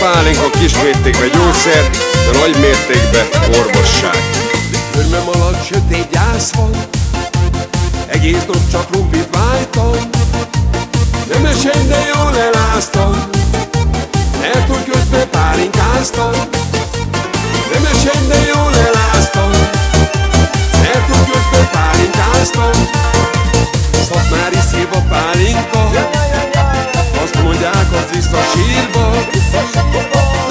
pálinka kismértékben gyógyszer, de nagy mértékben orvosság. Körmem alatt sötét gyász van Egész nap csak rumpit vájtam Nem esett, de jól eláztam Mert hogy közben pálinkáztam. Nem esett, de jól eláztam Mert hogy közben pálinkáztam. Szatmári szív a pálinka Az vissza sírba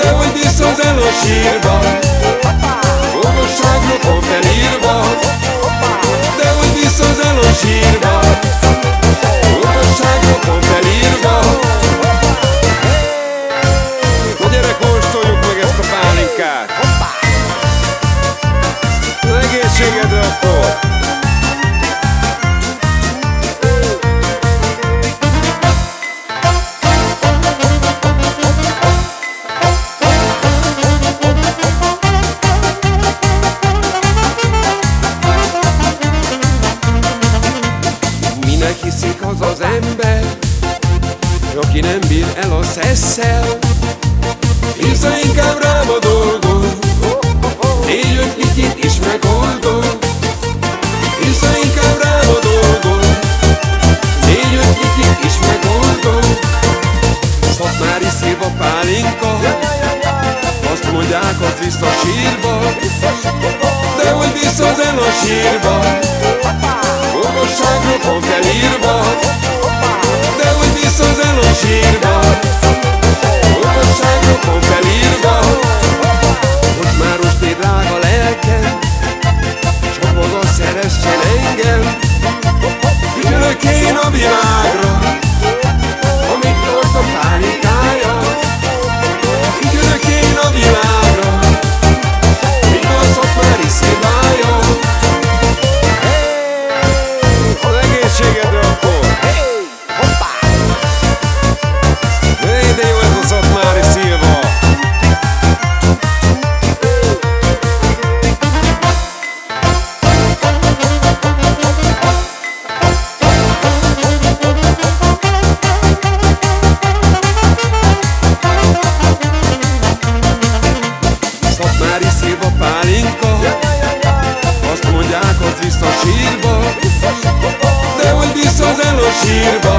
De hogy vissza az el a sírba Orvosságra felírva De hogy vissza el a sírba Orvosságra felírva Na gyere, kóstoljuk meg ezt a pálinkát! Egészségedre akkor! Hiszik az az ember Aki nem bír el a szesszel. Bízza inkább rám a dolgot Négy-öt kicsit is megoldom. Bízza inkább rám a dolgot Négy-öt kicsit is megoldom. Szatmári szív a pálinka Azt mondják, az vissza sírba De hogy vissza az el Akkor! Hé, de jó ez a szatmári szilva! Szatmári szilva pálinka Azt mondják, az vissza sírba hogy vissza sírba sirva